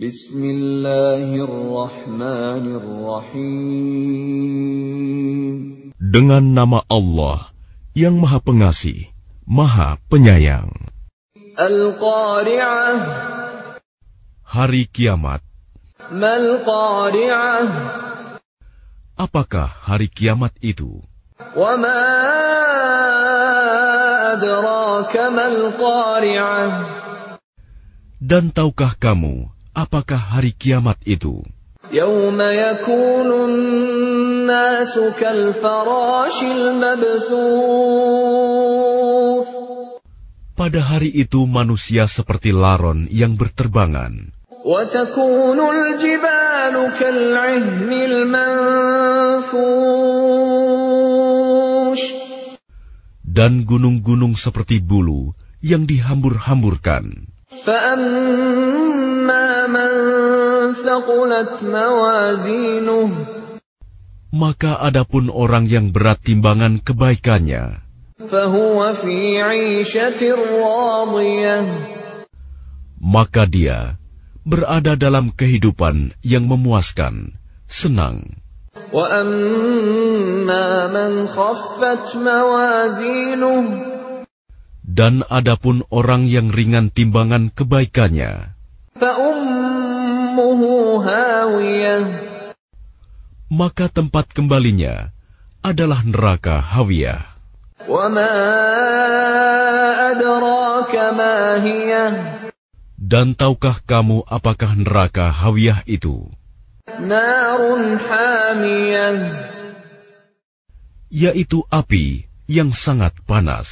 Bismillahirrahmanirrahim. Dengan nama Allah yang Maha Pengasih, Maha Penyayang. Al-Qari'ah. Hari Kiamat. Mal-Qari'ah. Apakah hari kiamat itu? Wa ma adraka mal-Qari'ah. Dan tahukah kamu apakah hari kiamat itu? يوم يكون الناس كالفراش المبثوث Pada hari itu manusia seperti laron yang berterbangan. وتكون الجبال كالعهن المنفوش Dan gunung-gunung seperti bulu yang dihambur-hamburkan. فأما من ثقلت موازينه Maka adapun orang yang berat timbangan kebaikannya, فهو في عيشة راضية maka dia berada dalam kehidupan yang memuaskan, senang. وأما من خفت موازينه dan adapun orang yang ringan timbangan kebaikannya, maka tempat kembalinya adalah neraka Hawiyah. Dan tahukah kamu apakah neraka Hawiyah itu? Yaitu api yang sangat panas.